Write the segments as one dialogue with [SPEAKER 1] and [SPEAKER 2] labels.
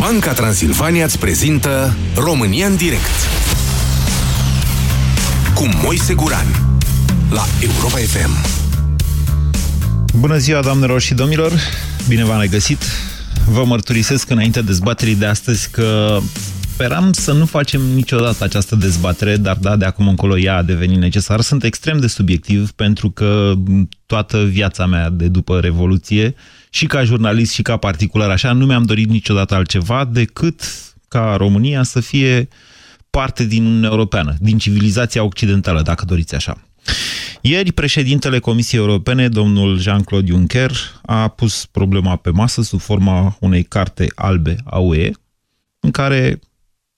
[SPEAKER 1] Banca Transilvania îți prezintă România în direct cu Moise Guran la Europa FM.
[SPEAKER 2] Bună ziua, doamnelor și domnilor! Bine v-am regăsit! Vă mărturisesc înainte dezbaterii de astăzi că speram să nu facem niciodată această dezbatere, dar da, de acum încolo ea a devenit necesar. Sunt extrem de subiectiv pentru că toată viața mea de după Revoluție, și ca jurnalist și ca particular așa, nu mi-am dorit niciodată altceva decât ca România să fie parte din Uniunea Europeană, din civilizația occidentală, dacă doriți așa. Ieri, președintele Comisiei Europene, domnul Jean-Claude Juncker, a pus problema pe masă sub forma unei carte albe a UE, în care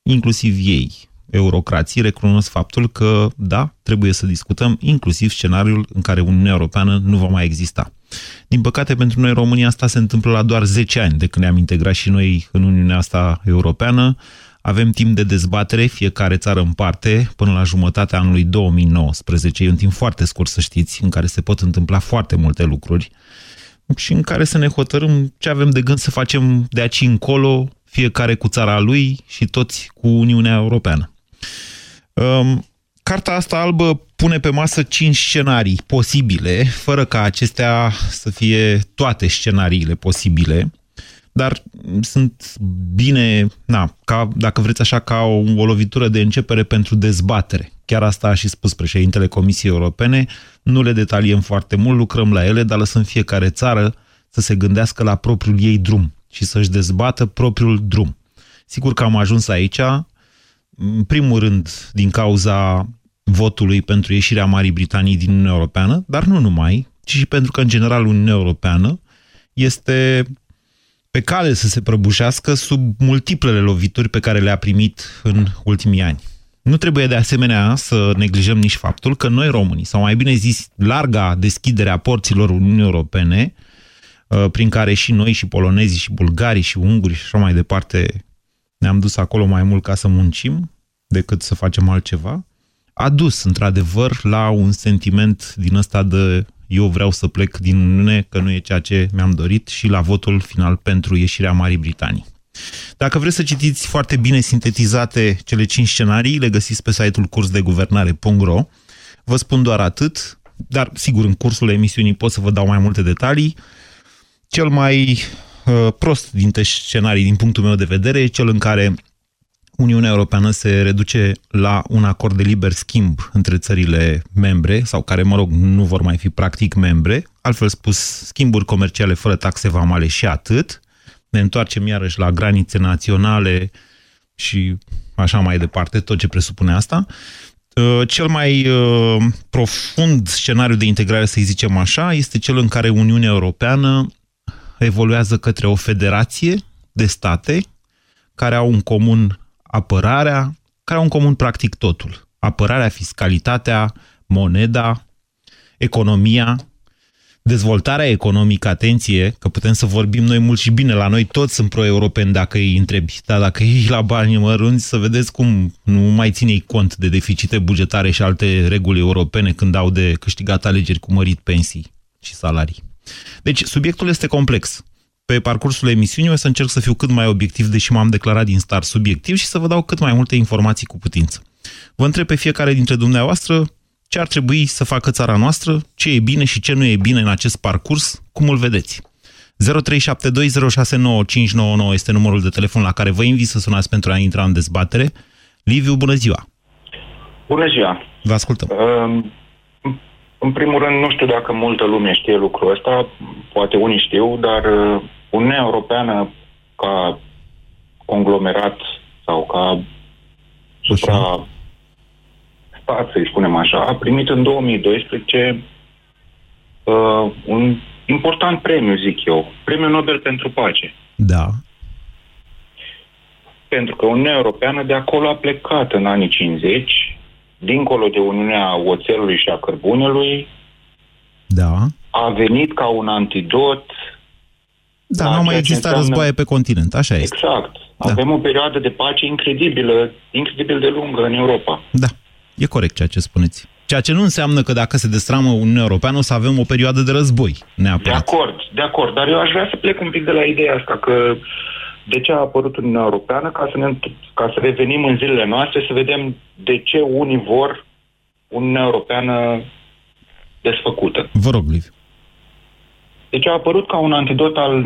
[SPEAKER 2] inclusiv ei, eurocrații, recunosc faptul că, da, trebuie să discutăm inclusiv scenariul în care Uniunea Europeană nu va mai exista. Din păcate, pentru noi, România, asta se întâmplă la doar 10 ani de când ne-am integrat și noi în Uniunea asta europeană. Avem timp de dezbatere, fiecare țară în parte, până la jumătatea anului 2019. E un timp foarte scurt, să știți, în care se pot întâmpla foarte multe lucruri și în care să ne hotărâm ce avem de gând să facem de aici încolo, fiecare cu țara lui și toți cu Uniunea Europeană. Um, carta asta albă pune pe masă cinci scenarii posibile, fără ca acestea să fie toate scenariile posibile, dar sunt bine, na, ca, dacă vreți așa, ca o, o lovitură de începere pentru dezbatere. Chiar asta a și spus președintele Comisiei Europene, nu le detaliem foarte mult, lucrăm la ele, dar lăsăm fiecare țară să se gândească la propriul ei drum și să-și dezbată propriul drum. Sigur că am ajuns aici, în primul rând, din cauza votului pentru ieșirea Marii Britanii din Uniunea Europeană, dar nu numai, ci și pentru că, în general, Uniunea Europeană este pe cale să se prăbușească sub multiplele lovituri pe care le-a primit în ultimii ani. Nu trebuie de asemenea să neglijăm nici faptul că noi românii, sau mai bine zis, larga deschidere a porților Uniunii Europene, uh, prin care și noi, și polonezii, și bulgarii, și ungurii și așa mai departe ne-am dus acolo mai mult ca să muncim decât să facem altceva, a dus, într-adevăr, la un sentiment din ăsta de eu vreau să plec din Uniune, că nu e ceea ce mi-am dorit, și la votul final pentru ieșirea Marii Britanii. Dacă vreți să citiți foarte bine sintetizate cele cinci scenarii, le găsiți pe site-ul cursdeguvernare.ro. Vă spun doar atât, dar sigur în cursul emisiunii pot să vă dau mai multe detalii. Cel mai uh, prost dintre scenarii, din punctul meu de vedere, e cel în care Uniunea Europeană se reduce la un acord de liber schimb între țările membre, sau care, mă rog, nu vor mai fi practic membre, altfel spus, schimburi comerciale fără taxe vamale și atât. Ne întoarcem iarăși la granițe naționale și așa mai departe, tot ce presupune asta. Uh, cel mai uh, profund scenariu de integrare, să zicem așa, este cel în care Uniunea Europeană evoluează către o federație de state care au în comun apărarea, care au în comun practic totul. Apărarea, fiscalitatea, moneda, economia, dezvoltarea economică, atenție, că putem să vorbim noi mult și bine, la noi toți sunt pro-europeni dacă îi întrebi, dar dacă ei la bani mărunți, să vedeți cum nu mai ține cont de deficite bugetare și alte reguli europene când au de câștigat alegeri cu mărit pensii și salarii. Deci, subiectul este complex pe parcursul emisiunii o să încerc să fiu cât mai obiectiv, deși m-am declarat din start subiectiv și să vă dau cât mai multe informații cu putință. Vă întreb pe fiecare dintre dumneavoastră ce ar trebui să facă țara noastră, ce e bine și ce nu e bine în acest parcurs, cum îl vedeți. 0372069599 este numărul de telefon la care vă invit să sunați pentru a intra în dezbatere. Liviu, bună ziua!
[SPEAKER 3] Bună ziua!
[SPEAKER 2] Vă ascultăm!
[SPEAKER 3] Uh, în primul rând, nu știu dacă multă lume știe lucrul ăsta, poate unii știu, dar uh, Uniunea Europeană ca conglomerat sau ca supra stat, să-i spunem așa, a primit în 2012 uh, un important premiu, zic eu, Premiul Nobel pentru Pace.
[SPEAKER 2] Da.
[SPEAKER 3] Pentru că Uniunea Europeană de acolo a plecat în anii 50 dincolo de Uniunea Oțelului și a Cărbunelui,
[SPEAKER 2] da.
[SPEAKER 3] a venit ca un antidot.
[SPEAKER 2] Da, nu mai există înseamnă... războaie pe continent, așa este.
[SPEAKER 3] Exact. Da. Avem o perioadă de pace incredibilă, incredibil de lungă în Europa.
[SPEAKER 2] Da, e corect ceea ce spuneți. Ceea ce nu înseamnă că dacă se destramă Uniunea Europeană o să avem o perioadă de război, neapărat.
[SPEAKER 3] De acord, de acord. Dar eu aș vrea să plec un pic de la ideea asta că De ce a apărut Uniunea Europeană? Ca să, ne, ca să revenim în zilele noastre, să vedem de ce unii vor Uniunea Europeană desfăcută.
[SPEAKER 2] Vă rog, Liviu.
[SPEAKER 3] Deci a apărut ca un antidot al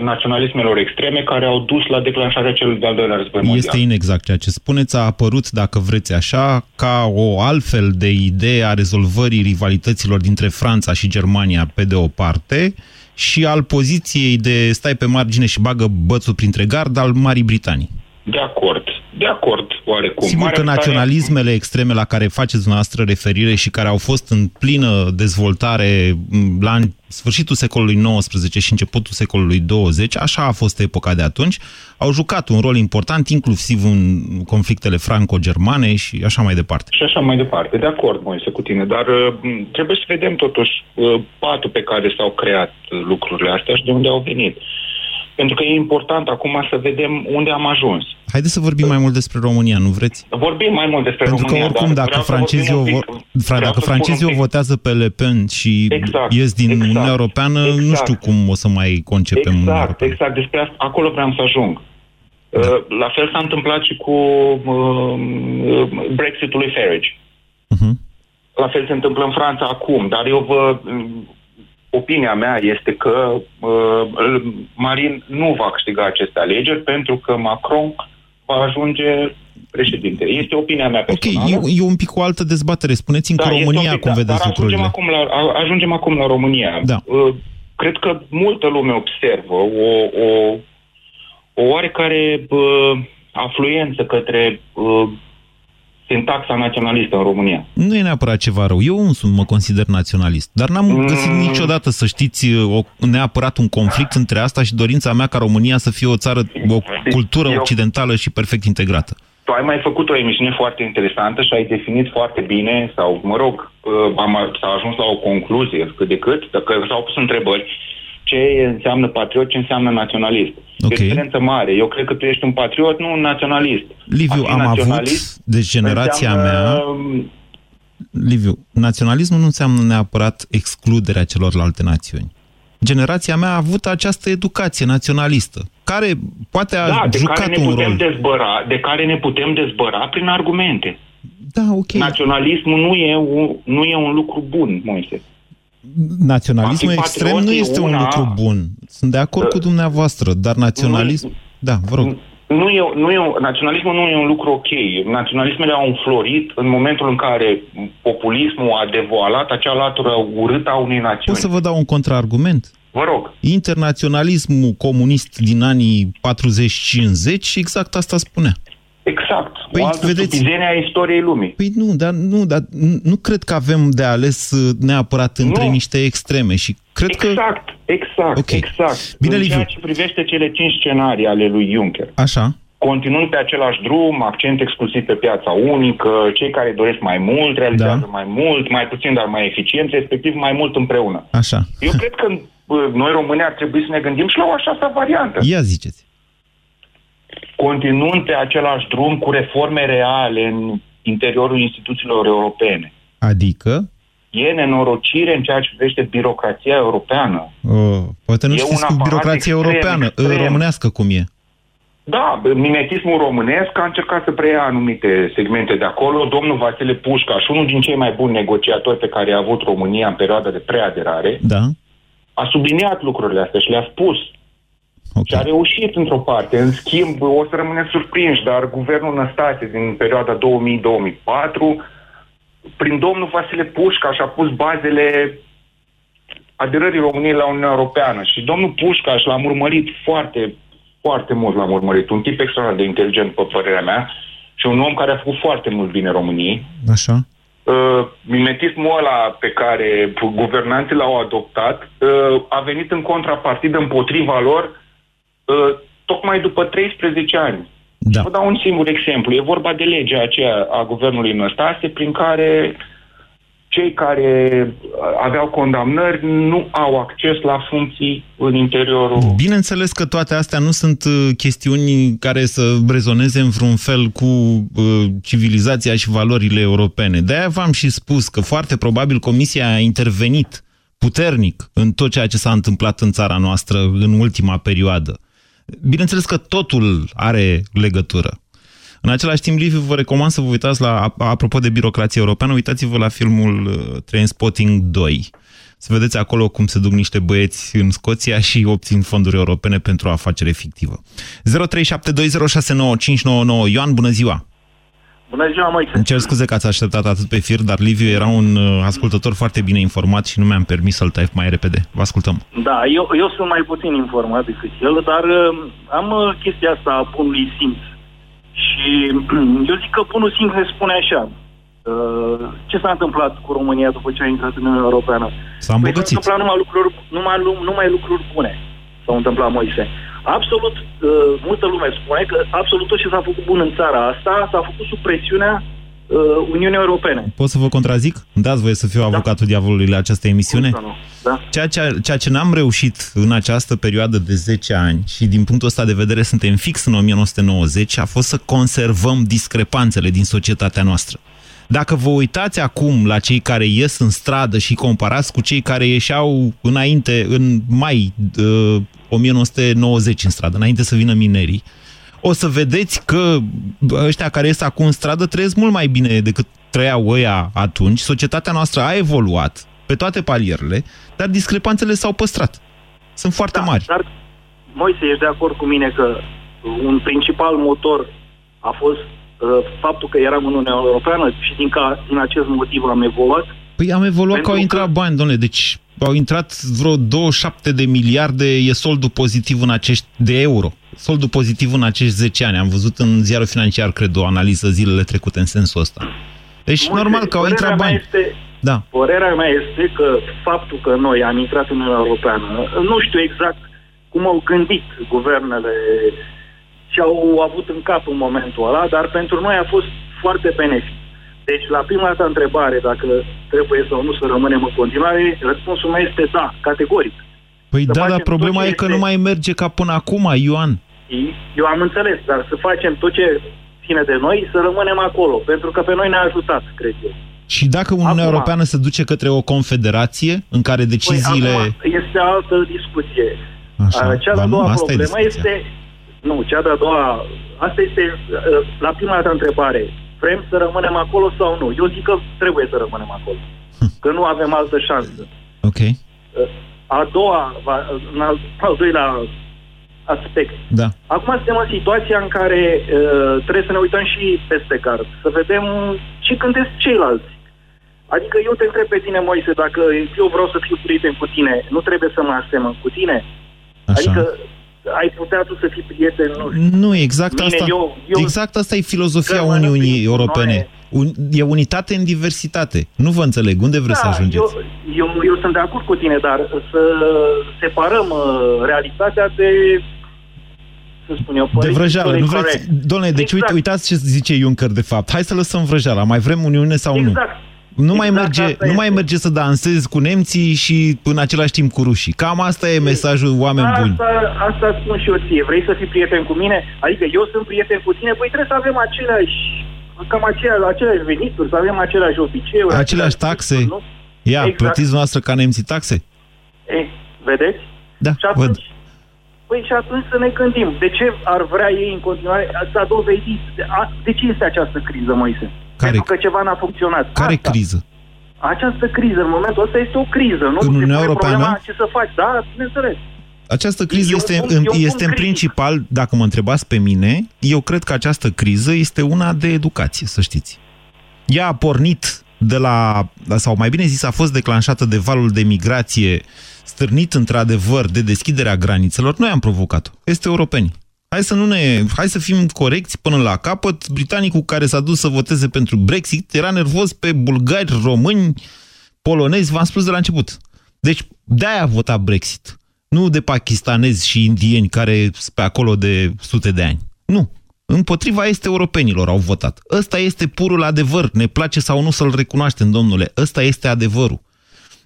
[SPEAKER 3] naționalismelor extreme care au dus la declanșarea celui de-al doilea război mondial.
[SPEAKER 2] Este inexact ceea ce spuneți. A apărut, dacă vreți așa, ca o altfel de idee a rezolvării rivalităților dintre Franța și Germania pe de o parte și al poziției de stai pe margine și bagă bățul printre gard al Marii Britanii.
[SPEAKER 3] De acord de acord, oarecum.
[SPEAKER 2] Sigur Mare că naționalismele extreme la care faceți dumneavoastră referire și care au fost în plină dezvoltare la sfârșitul secolului XIX și începutul secolului XX, așa a fost epoca de atunci, au jucat un rol important, inclusiv în conflictele franco-germane și așa mai departe.
[SPEAKER 3] Și așa mai departe. De acord, Moise, cu tine, dar uh, trebuie să vedem totuși uh, patul pe care s-au creat lucrurile astea și de unde au venit. Pentru că e important acum să vedem unde am ajuns.
[SPEAKER 2] Haideți să vorbim mai mult despre România, nu vreți?
[SPEAKER 3] Vorbim mai mult despre
[SPEAKER 2] Pentru
[SPEAKER 3] România.
[SPEAKER 2] Pentru că oricum, dacă francezii, o, vo... dacă francezii o votează pe Le Pen și exact, ies din exact, Uniunea Europeană, exact. nu știu cum o să mai concepem
[SPEAKER 3] exact,
[SPEAKER 2] Uniunea
[SPEAKER 3] Europeană. Exact, despre asta, acolo vreau să ajung. Da. Uh, la fel s-a întâmplat și cu uh, Brexitul lui Farage. Uh-huh. La fel se întâmplă în Franța acum, dar eu vă opinia mea este că uh, Marin nu va câștiga aceste alegeri pentru că Macron va ajunge președinte. Este opinia mea personală.
[SPEAKER 2] Ok, e, e un pic o altă dezbatere. Spuneți-mi da, cu România pic, cum da, vedeți dar lucrurile.
[SPEAKER 3] Ajungem acum, la, ajungem acum la România.
[SPEAKER 2] Da.
[SPEAKER 3] Uh, cred că multă lume observă o, o, o oarecare uh, afluență către uh, sintaxa naționalistă în România.
[SPEAKER 2] Nu e neapărat ceva rău. Eu însumi mă consider naționalist, dar n-am mm. găsit niciodată, să știți, o, neapărat un conflict între asta și dorința mea ca România să fie o țară, o cultură Eu... occidentală și perfect integrată.
[SPEAKER 3] Tu ai mai făcut o emisiune foarte interesantă și ai definit foarte bine, sau, mă rog, uh, am, s-a ajuns la o concluzie cât de cât, dacă s-au pus întrebări, ce înseamnă patriot, ce înseamnă naționalist. Okay. E o diferență mare. Eu cred că tu ești un patriot, nu un naționalist.
[SPEAKER 2] Liviu, am avut, deci generația înseamnă... mea... Liviu, naționalismul nu înseamnă neapărat excluderea celorlalte națiuni. Generația mea a avut această educație naționalistă, care poate a da, jucat
[SPEAKER 3] de care ne
[SPEAKER 2] un
[SPEAKER 3] putem
[SPEAKER 2] rol.
[SPEAKER 3] Dezbăra, de care ne putem dezbăra prin argumente.
[SPEAKER 2] Da, ok.
[SPEAKER 3] Naționalismul nu e un, nu e un lucru bun, Moise
[SPEAKER 2] naționalismul extrem nu este una... un lucru bun. Sunt de acord cu dumneavoastră, dar naționalism... Nu, da, vă rog.
[SPEAKER 3] Nu e, nu e, naționalismul nu e un lucru ok. Naționalismele au înflorit în momentul în care populismul a devoalat acea latură urâtă a unei națiuni. Pot
[SPEAKER 2] să vă dau un contraargument?
[SPEAKER 3] Vă rog.
[SPEAKER 2] Internaționalismul comunist din anii 40-50 exact asta spunea.
[SPEAKER 3] Exact. Păi, o altă vedeți, a istoriei lumii.
[SPEAKER 2] Păi nu, dar nu, dar nu cred că avem de ales uh, neapărat între nu. niște extreme și cred
[SPEAKER 3] exact,
[SPEAKER 2] că...
[SPEAKER 3] Exact, exact, okay. exact.
[SPEAKER 2] Bine,
[SPEAKER 3] în
[SPEAKER 2] Liviu.
[SPEAKER 3] ceea ce privește cele cinci scenarii ale lui Juncker.
[SPEAKER 2] Așa.
[SPEAKER 3] Continuând pe același drum, accent exclusiv pe piața unică, cei care doresc mai mult, realizează da. mai mult, mai puțin, dar mai eficient, respectiv mai mult împreună.
[SPEAKER 2] Așa.
[SPEAKER 3] Eu cred că noi români ar trebui să ne gândim și la o așa variantă.
[SPEAKER 2] Ia ziceți
[SPEAKER 3] continuând pe același drum cu reforme reale în interiorul instituțiilor europene.
[SPEAKER 2] Adică?
[SPEAKER 3] E nenorocire în ceea ce privește birocrația europeană.
[SPEAKER 2] Oh, poate nu e știți cu birocrația extrem, europeană, extrem. românească cum e.
[SPEAKER 3] Da, mimetismul românesc a încercat să preia anumite segmente de acolo. Domnul Vasile Pușcaș, unul din cei mai buni negociatori pe care a avut România în perioada de preaderare,
[SPEAKER 2] da.
[SPEAKER 3] a subliniat lucrurile astea și le-a spus Okay. Și a reușit într-o parte. În schimb, o să rămâne surprinși, dar guvernul Năstase din perioada 2000-2004, prin domnul Vasile Pușca și-a pus bazele aderării României la Uniunea Europeană. Și domnul Pușca și l-a urmărit foarte, foarte mult l-a urmărit. Un tip extraordinar de inteligent, pe părerea mea, și un om care a făcut foarte mult bine României.
[SPEAKER 2] Așa.
[SPEAKER 3] Uh, mimetismul ăla pe care guvernanții l-au adoptat uh, a venit în contrapartidă împotriva lor Uh, tocmai după 13 ani. Da. Vă dau un singur exemplu. E vorba de legea aceea a guvernului Năstase, prin care cei care aveau condamnări nu au acces la funcții în interiorul...
[SPEAKER 2] Bineînțeles că toate astea nu sunt uh, chestiuni care să rezoneze în vreun fel cu uh, civilizația și valorile europene. De-aia v-am și spus că foarte probabil Comisia a intervenit puternic în tot ceea ce s-a întâmplat în țara noastră în ultima perioadă Bineînțeles că totul are legătură. În același timp, Liviu, vă recomand să vă uitați la, apropo de birocrație europeană, uitați-vă la filmul uh, Trainspotting 2 să vedeți acolo cum se duc niște băieți în Scoția și obțin fonduri europene pentru o afacere fictivă. 0372069599 Ioan, bună ziua!
[SPEAKER 4] Bună ziua, Moise!
[SPEAKER 2] Îmi cer scuze că ați așteptat atât pe fir, dar Liviu era un uh, ascultător foarte bine informat și nu mi-am permis să-l tai mai repede. Vă ascultăm.
[SPEAKER 4] Da, eu, eu sunt mai puțin informat decât el, dar uh, am uh, chestia asta a bunului simț. Și eu zic că bunul simț ne spune așa. Uh, ce s-a întâmplat cu România după ce a intrat în Uniunea Europeană?
[SPEAKER 2] S-a îmbogățit. Păi s-au
[SPEAKER 4] întâmplat numai lucruri, numai, numai lucruri bune. S-au întâmplat, Moise. Absolut, uh, multă lume spune că absolut tot ce s-a făcut bun în țara asta s-a făcut sub presiunea uh, Uniunii Europene.
[SPEAKER 2] Pot să vă contrazic? Dați voie să fiu da. avocatul diavolului la această emisiune?
[SPEAKER 4] Da.
[SPEAKER 2] Ceea ce, ceea ce n-am reușit în această perioadă de 10 ani și din punctul ăsta de vedere suntem fix în 1990 a fost să conservăm discrepanțele din societatea noastră. Dacă vă uitați acum la cei care ies în stradă și comparați cu cei care ieșeau înainte, în mai uh, 1990 în stradă, înainte să vină minerii, o să vedeți că ăștia care ies acum în stradă trăiesc mult mai bine decât trăiau ăia atunci. Societatea noastră a evoluat pe toate palierele, dar discrepanțele s-au păstrat. Sunt foarte
[SPEAKER 4] da,
[SPEAKER 2] mari.
[SPEAKER 4] Dar, Moise, ești de acord cu mine că un principal motor a fost Uh, faptul că eram în Uniunea Europeană și din, ca, din acest motiv am evoluat.
[SPEAKER 2] Păi am evoluat că au intrat că... bani, domnule, deci au intrat vreo 27 de miliarde, e soldul pozitiv în acești, de euro. Soldul pozitiv în acești 10 ani. Am văzut în ziarul financiar, cred, o analiză zilele trecute în sensul ăsta. Deci
[SPEAKER 4] Multe,
[SPEAKER 2] normal că au intrat bani.
[SPEAKER 4] Este,
[SPEAKER 2] da.
[SPEAKER 4] Părerea mea este că faptul că noi am intrat în Uniunea Europeană, nu știu exact cum au gândit guvernele și au avut în cap în momentul ăla, dar pentru noi a fost foarte benefic. Deci, la prima dată întrebare, dacă trebuie sau nu să rămânem în continuare, răspunsul meu este da, categoric.
[SPEAKER 2] Păi să da, dar problema e că este... nu mai merge ca până acum, Ioan.
[SPEAKER 4] Eu am înțeles, dar să facem tot ce ține de noi, să rămânem acolo, pentru că pe noi ne-a ajutat, cred eu.
[SPEAKER 2] Și dacă Uniunea acum, Europeană se duce către o confederație în care deciziile...
[SPEAKER 4] Păi, este altă discuție. Așa, Cea de-a doua problemă este nu, cea de-a doua, asta este uh, la prima dată întrebare. Vrem să rămânem acolo sau nu? Eu zic că trebuie să rămânem acolo. Hm. Că nu avem altă șansă.
[SPEAKER 2] Ok. Uh,
[SPEAKER 4] a doua, în al, al doilea aspect.
[SPEAKER 2] Da.
[SPEAKER 4] Acum suntem în situația în care uh, trebuie să ne uităm și peste card, să vedem ce gândesc ceilalți. Adică eu te întreb pe tine, Moise, dacă eu vreau să fiu prieten cu tine, nu trebuie să mă asemăn cu tine?
[SPEAKER 2] Așa.
[SPEAKER 4] Adică ai putea tu să fii prieten, nu
[SPEAKER 2] știu. Nu, exact Mine, asta. Eu, eu exact asta e filozofia Uniunii Europene. Un, e unitate în diversitate. Nu vă înțeleg. Unde vreți
[SPEAKER 4] da,
[SPEAKER 2] să ajungeți?
[SPEAKER 4] Eu, eu, eu sunt de acord cu tine, dar să separăm uh, realitatea de să spun eu,
[SPEAKER 2] de vrăjeală. Nu vreți... Doamne, deci exact. uite, uitați ce zice Juncker de fapt. Hai să lăsăm vrăjeala. Mai vrem Uniune sau
[SPEAKER 4] exact.
[SPEAKER 2] nu? Nu, mai exact merge, nu mai merge să dansezi cu nemții și în același timp cu rușii. Cam asta e mesajul oameni
[SPEAKER 4] asta,
[SPEAKER 2] buni.
[SPEAKER 4] Asta spun și eu ție. Vrei să fii prieten cu mine? Adică eu sunt prieten cu tine? Păi trebuie să avem aceleași, cam aceleași, aceleași venituri, să avem aceleași obiceiuri.
[SPEAKER 2] Aceleași taxe? Nu? Ia, exact. plătiți noastră ca nemții taxe?
[SPEAKER 4] Ei, vedeți?
[SPEAKER 2] Da,
[SPEAKER 4] și atunci,
[SPEAKER 2] văd.
[SPEAKER 4] Păi și atunci să ne gândim. De ce ar vrea ei în continuare? S-a dovedit. De, de ce este această criză, Moise?
[SPEAKER 2] Care,
[SPEAKER 4] Pentru că ceva n-a funcționat.
[SPEAKER 2] Care Asta. criză?
[SPEAKER 4] Această criză, în momentul ăsta, este o criză. Nu
[SPEAKER 2] în Uniunea Europeană?
[SPEAKER 4] ce să faci. Da, bineînțeles.
[SPEAKER 2] Această criză este, pun, în, este în principal, dacă mă întrebați pe mine, eu cred că această criză este una de educație, să știți. Ea a pornit de la, sau mai bine zis, a fost declanșată de valul de migrație stârnit într-adevăr de deschiderea granițelor. Noi am provocat-o. Este europeni. Hai să, nu ne, hai să fim corecți până la capăt. Britanicul care s-a dus să voteze pentru Brexit era nervos pe bulgari, români, polonezi, v-am spus de la început. Deci de-aia a votat Brexit. Nu de pakistanezi și indieni care sunt pe acolo de sute de ani. Nu. Împotriva este europenilor au votat. Ăsta este purul adevăr. Ne place sau nu să-l recunoaștem, domnule. Ăsta este adevărul.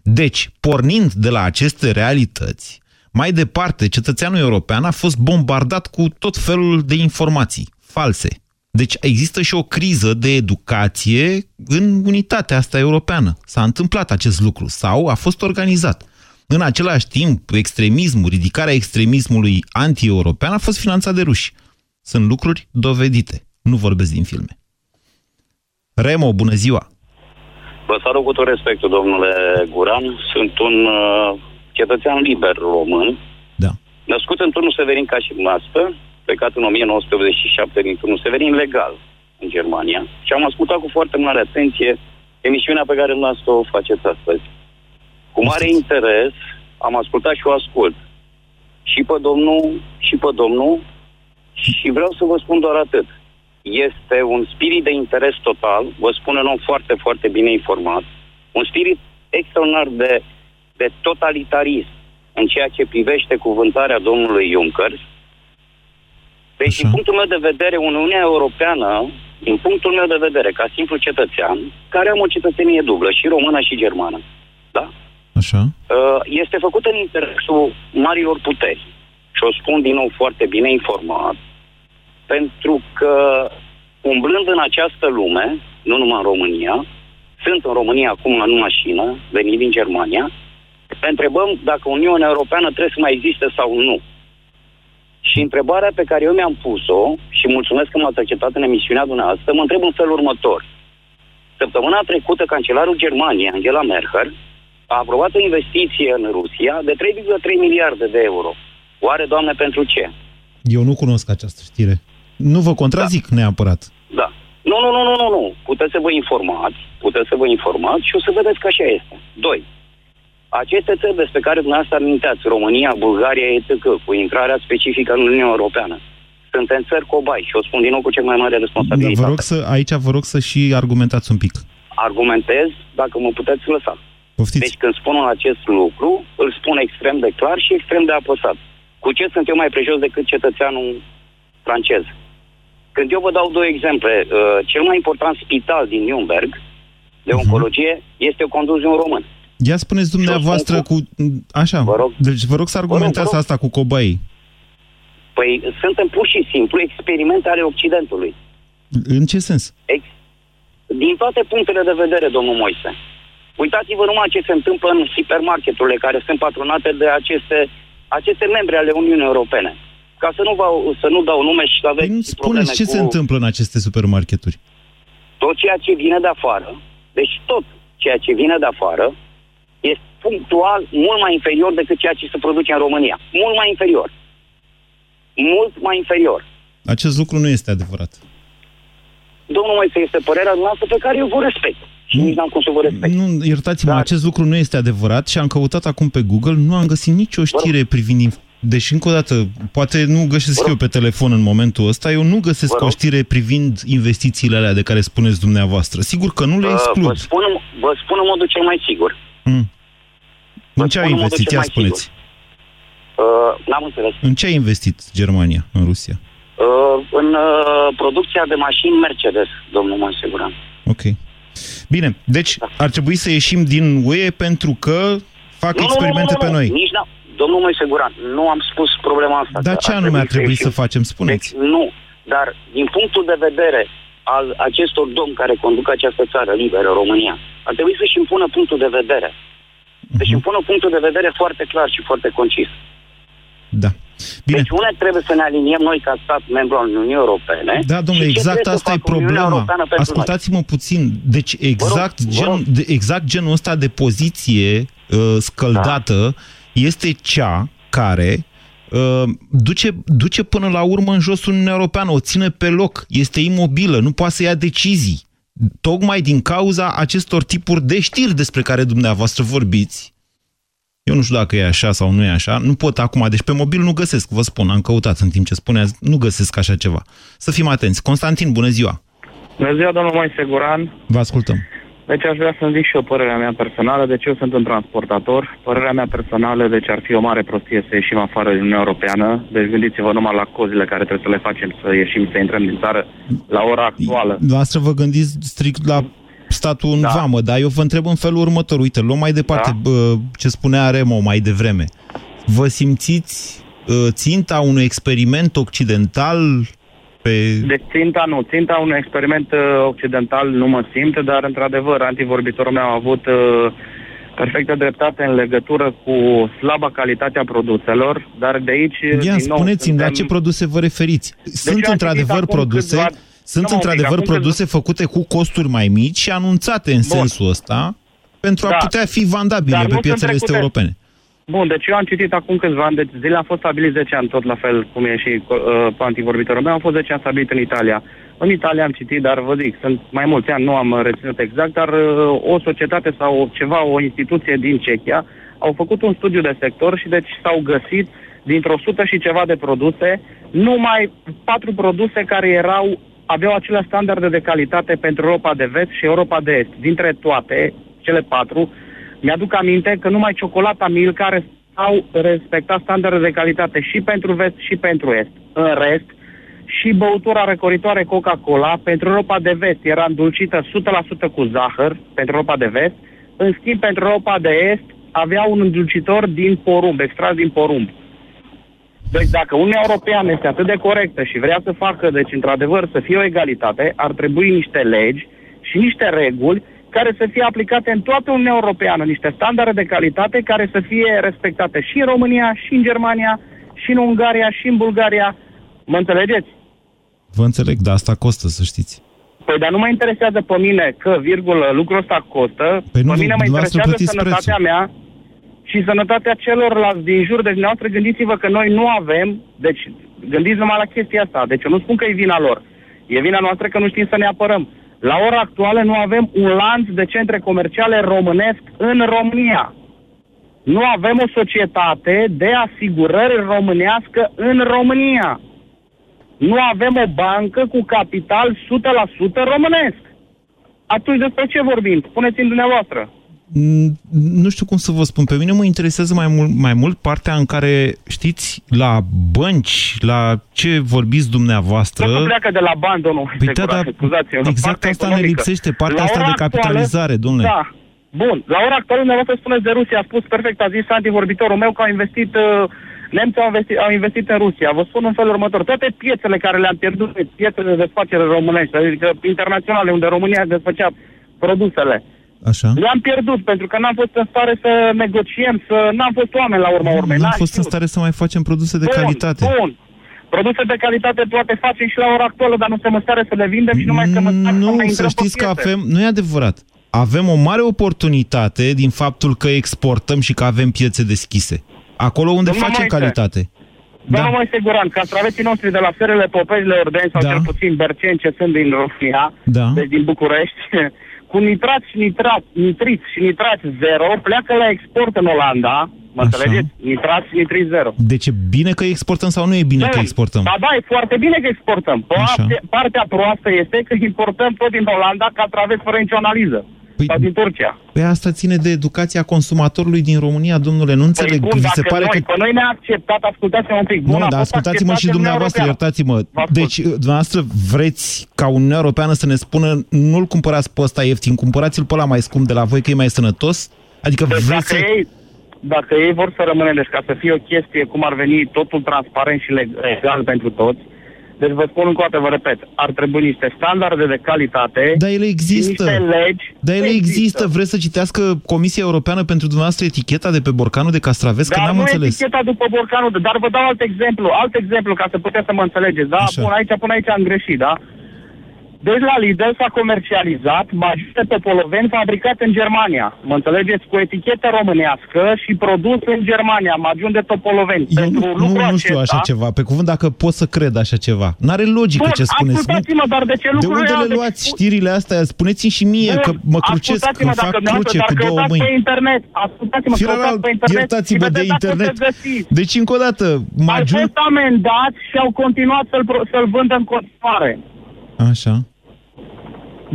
[SPEAKER 2] Deci, pornind de la aceste realități, mai departe, cetățeanul european a fost bombardat cu tot felul de informații false. Deci există și o criză de educație în unitatea asta europeană. S-a întâmplat acest lucru sau a fost organizat. În același timp, extremismul, ridicarea extremismului anti-european a fost finanțat de ruși. Sunt lucruri dovedite. Nu vorbesc din filme. Remo, bună ziua!
[SPEAKER 5] Vă salut cu tot respectul, domnule Guran. Sunt un uh, cetățean liber român.
[SPEAKER 2] Da.
[SPEAKER 5] Născut în turnul Severin ca și noastră, plecat în 1987 din turnul Severin legal în Germania și am ascultat cu foarte mare atenție emisiunea pe care dumneavoastră o faceți astăzi. Cu mare interes am ascultat și o ascult. Și pe domnul, și pe domnul, și vreau să vă spun doar atât. Este un spirit de interes total, vă spun un om foarte, foarte bine informat, un spirit extraordinar de, de totalitarism în ceea ce privește cuvântarea domnului Juncker. Deci, Așa. din punctul meu de vedere, Uniunea Europeană, din punctul meu de vedere, ca simplu cetățean, care am o cetățenie dublă, și română și germană, da?
[SPEAKER 2] Așa.
[SPEAKER 5] Uh, este făcută în interesul marilor puteri. Și o spun din nou foarte bine informat, pentru că umblând în această lume, nu numai în România, sunt în România acum în mașină, venit din Germania, ne întrebăm dacă Uniunea Europeană trebuie să mai existe sau nu. Și întrebarea pe care eu mi-am pus-o, și mulțumesc că m-ați acceptat în emisiunea dumneavoastră, mă întreb în felul următor. Săptămâna trecută, cancelarul Germaniei, Angela Merkel, a aprobat o investiție în Rusia de 3,3 miliarde de euro. Oare, Doamne, pentru ce?
[SPEAKER 2] Eu nu cunosc această știre. Nu vă contrazic da. neapărat.
[SPEAKER 5] Da. Nu, nu, nu, nu, nu, nu. Puteți să vă informați, puteți să vă informați și o să vedeți că așa este. Doi. Aceste țări despre care dumneavoastră aminteați, România, Bulgaria, etc., cu intrarea specifică în Uniunea Europeană, sunt în țări cobai și o spun din nou cu cel mai mare responsabilitate.
[SPEAKER 2] Da, vă rog să, aici vă rog să și argumentați un pic.
[SPEAKER 5] Argumentez dacă mă puteți lăsa.
[SPEAKER 2] Poftiți.
[SPEAKER 5] Deci când spun acest lucru, îl spun extrem de clar și extrem de apăsat. Cu ce sunt eu mai prejos decât cetățeanul francez? Când eu vă dau două exemple, uh, cel mai important spital din Nürnberg de mhm. oncologie uh-huh. este condus de un român.
[SPEAKER 2] Ia spuneți dumneavoastră cu... Așa, vă rog, deci vă rog să argumentați vă rog, vă rog. asta cu cobaii.
[SPEAKER 5] Păi suntem pur și simplu experimente ale Occidentului.
[SPEAKER 2] În ce sens?
[SPEAKER 5] Ex- din toate punctele de vedere, domnul Moise. Uitați-vă numai ce se întâmplă în hipermarketurile care sunt patronate de aceste, aceste membre ale Uniunii Europene. Ca să nu, vă, să nu dau nume și să aveți păi
[SPEAKER 2] spuneți ce cu... se întâmplă în aceste supermarketuri?
[SPEAKER 5] Tot ceea ce vine de afară, deci tot ceea ce vine de afară, este punctual mult mai inferior decât ceea ce se produce în România. Mult mai inferior. Mult mai inferior.
[SPEAKER 2] Acest lucru nu este adevărat.
[SPEAKER 5] Domnul Moise, este părerea noastră pe care eu vă respect. Și nici n-am cum să vă respect.
[SPEAKER 2] Nu, iertați-mă, Dar... acest lucru nu este adevărat și am căutat acum pe Google, nu am găsit nicio știre privind deci, încă o dată, poate nu găsesc eu pe telefon în momentul ăsta, eu nu găsesc o știre privind investițiile alea de care spuneți dumneavoastră. Sigur că nu le exclud.
[SPEAKER 5] Vă spun, vă spun în modul cel mai sigur.
[SPEAKER 2] Mm. În ce a investit? Ia spuneți.
[SPEAKER 5] Uh, n-am înțeles.
[SPEAKER 2] În ce a investit Germania în Rusia?
[SPEAKER 5] Uh, în uh, producția de mașini Mercedes, domnul Monsiguran.
[SPEAKER 2] Ok. Bine, deci da. ar trebui să ieșim din UE pentru că fac nu, experimente nu, nu, nu, pe noi.
[SPEAKER 5] Nici n Domnul Moise nu am spus problema asta.
[SPEAKER 2] Dar ce anume ar trebui să, să facem? Spuneți.
[SPEAKER 5] Deci, nu, dar din punctul de vedere al acestor domni care conduc această țară liberă, România, ar trebui să-și impună punctul de vedere. Deci uh-huh. impună punctul de vedere foarte clar și foarte concis.
[SPEAKER 2] Da. Bine.
[SPEAKER 5] Deci une trebuie să ne aliniem noi ca stat membru al Uniunii Europene.
[SPEAKER 2] Da, domnule, exact asta e problema. Ascultați-mă puțin. Deci exact, vă rog, gen, vă rog. exact genul ăsta de poziție uh, scăldată da. este cea care uh, duce, duce până la urmă în jos Uniunea Europeană, o ține pe loc, este imobilă, nu poate să ia decizii. Tocmai din cauza acestor tipuri de știri despre care dumneavoastră vorbiți, eu nu știu dacă e așa sau nu e așa. Nu pot acum. Deci pe mobil nu găsesc, vă spun. Am căutat în timp ce spuneați. Nu găsesc așa ceva. Să fim atenți. Constantin, bună ziua!
[SPEAKER 6] Bună ziua, domnul Mai Seguran.
[SPEAKER 2] Vă ascultăm.
[SPEAKER 6] Deci aș vrea să-mi zic și eu părerea mea personală. Deci eu sunt un transportator. Părerea mea personală, deci ar fi o mare prostie să ieșim afară din Uniunea Europeană. Deci gândiți-vă numai la cozile care trebuie să le facem să ieșim, să intrăm din țară la ora actuală.
[SPEAKER 2] Dumneavoastră vă gândiți strict la statul în da. vamă, dar eu vă întreb în felul următor. Uite, luăm mai departe da. bă, ce spunea Remo mai devreme. Vă simțiți uh, ținta unui experiment occidental pe...
[SPEAKER 6] Deci ținta nu. Ținta unui experiment uh, occidental nu mă simt, dar într-adevăr, antivorbitorul meu a avut uh, perfectă dreptate în legătură cu slaba calitatea produselor, dar de aici...
[SPEAKER 2] Ia, spuneți-mi, suntem... la ce produse vă referiți? Sunt într-adevăr produse... Câțiva... Sunt într-adevăr produse făcute cu costuri mai mici și anunțate în Bun. sensul ăsta pentru da. a putea fi vandabile Dar pe piețele este europene.
[SPEAKER 6] Bun, deci eu am citit acum câțiva ani, deci zile am fost stabilit 10 ani, tot la fel cum e și uh, antivorbitorul meu, am fost 10 ani stabilit în Italia. În Italia am citit, dar vă zic, sunt mai mulți ani, nu am reținut exact, dar uh, o societate sau ceva, o instituție din Cehia, au făcut un studiu de sector și deci s-au găsit dintr-o sută și ceva de produse, numai patru produse care erau aveau aceleași standarde de calitate pentru Europa de Vest și Europa de Est. Dintre toate, cele patru, mi-aduc aminte că numai ciocolata Milka care au respectat standarde de calitate și pentru Vest și pentru Est. În rest, și băutura recoritoare Coca-Cola pentru Europa de Vest era îndulcită 100% cu zahăr pentru Europa de Vest, în schimb pentru Europa de Est avea un îndulcitor din porumb, extras din porumb. Deci dacă Uniunea Europeană este atât de corectă și vrea să facă, deci într-adevăr să fie o egalitate, ar trebui niște legi și niște reguli care să fie aplicate în toată Uniunea Europeană, niște standarde de calitate care să fie respectate și în România, și în Germania, și în Ungaria, și în Bulgaria. Mă înțelegeți?
[SPEAKER 2] Vă înțeleg, dar asta costă, să știți.
[SPEAKER 6] Păi, dar nu mă interesează pe mine că, virgulă, lucrul ăsta costă. Păi nu, pe mine mă interesează sănătatea prețul. mea și sănătatea celorlalți din jur. Deci, dumneavoastră, gândiți-vă că noi nu avem, deci gândiți numai la chestia asta. Deci eu nu spun că e vina lor. E vina noastră că nu știm să ne apărăm. La ora actuală nu avem un lanț de centre comerciale românesc în România. Nu avem o societate de asigurări românească în România. Nu avem o bancă cu capital 100% românesc. Atunci despre ce vorbim? Spuneți-mi dumneavoastră.
[SPEAKER 2] Mm, nu știu cum să vă spun, pe mine mă interesează mai mult, mai mult partea în care, știți, la bănci, la ce vorbiți dumneavoastră...
[SPEAKER 6] Nu pleacă de la bani, domnul.
[SPEAKER 2] Păi da, da, exact asta economică. ne lipsește, partea la asta de capitalizare, actuală, domnule.
[SPEAKER 6] Da, bun. La ora actuală, dumneavoastră spuneți de Rusia, a spus perfect, a zis antivorbitorul meu că au investit... Uh, Nemții au investit, au investit în Rusia. Vă spun în felul următor. Toate piețele care le-am pierdut, piețele de desfacere românești, adică internaționale, unde România desfăcea produsele,
[SPEAKER 2] Așa.
[SPEAKER 6] Le-am pierdut pentru că n-am fost în stare să negociem, să n-am fost oameni la urma urmei.
[SPEAKER 2] N-am fost știut. în stare să mai facem produse de bun, calitate.
[SPEAKER 6] Bun, Produse de calitate toate facem și la ora actuală, dar nu suntem în stare să le vindem și numai că mă
[SPEAKER 2] Nu, să, să știți că avem, nu e adevărat. Avem o mare oportunitate din faptul că exportăm și că avem piețe deschise. Acolo unde Domnul facem Moise, calitate.
[SPEAKER 6] Da. Domnul mai siguran, castraveții noștri de la ferele Popezile Ordeni sau da. cel puțin Berceni, ce sunt din România, da. deci din București, cu nitrat și nitrat, nitrit și nitrat zero, pleacă la export în Olanda, mă Așa. înțelegeți? Nitrat și nitrit zero.
[SPEAKER 2] Deci e bine că exportăm sau nu e bine da, că exportăm?
[SPEAKER 6] Da, da, e foarte bine că exportăm. Partea, partea proastă este că importăm tot din Olanda ca través fără nicio analiză. Păi, sau din Turcia.
[SPEAKER 2] Păi asta ține de educația consumatorului din România, domnule, nu înțeleg.
[SPEAKER 6] Păi bun, Vi se pare
[SPEAKER 2] noi,
[SPEAKER 6] că... Pe noi ne-a acceptat, ascultați-mă un pic.
[SPEAKER 2] Bun, nu, dar ascultați-mă și dumneavoastră, iertați-mă. Deci, dumneavoastră vreți ca Uniunea Europeană să ne spună nu-l cumpărați pe ăsta ieftin, cumpărați-l pe ăla mai scump de la voi, că e mai sănătos? Adică deci vreți
[SPEAKER 6] dacă să... Ei, dacă ei vor să rămână, deci ca să fie o chestie cum ar veni totul transparent și legal pentru toți, deci vă spun încă o dată, vă repet, ar trebui niște standarde de calitate
[SPEAKER 2] Dar ele există.
[SPEAKER 6] niște legi.
[SPEAKER 2] Dar ele există. există. Vreți să citească Comisia Europeană pentru dumneavoastră eticheta de pe borcanul de castraveți?
[SPEAKER 6] Dar
[SPEAKER 2] că n-am
[SPEAKER 6] nu
[SPEAKER 2] înțeles.
[SPEAKER 6] eticheta după borcanul, dar vă dau alt exemplu, alt exemplu ca să puteți să mă înțelegeți. Da, Așa. până aici, până aici am greșit, da? Deci la Lidl s-a comercializat majute pe poloveni fabricat în Germania. Mă înțelegeți? Cu etichetă românească și produs în Germania, majun de topoloveni.
[SPEAKER 2] Eu Pentru nu, nu, nu știu așa ceva. Pe cuvânt, dacă pot să cred așa ceva. N-are logică Bun, ce spuneți.
[SPEAKER 6] Ascultați-mă, dar de ce
[SPEAKER 2] De unde le deci- luați știrile astea? Spuneți-mi și mie Bun, că mă crucesc, că fac cruce cu două mâini.
[SPEAKER 6] pe internet. Ascultați-mă, Firal, pe internet
[SPEAKER 2] iertați-mă de internet. Deci, încă o dată,
[SPEAKER 6] majun... Au fost amendați și au continuat să-l să, -l, vândă în continuare.
[SPEAKER 2] Așa.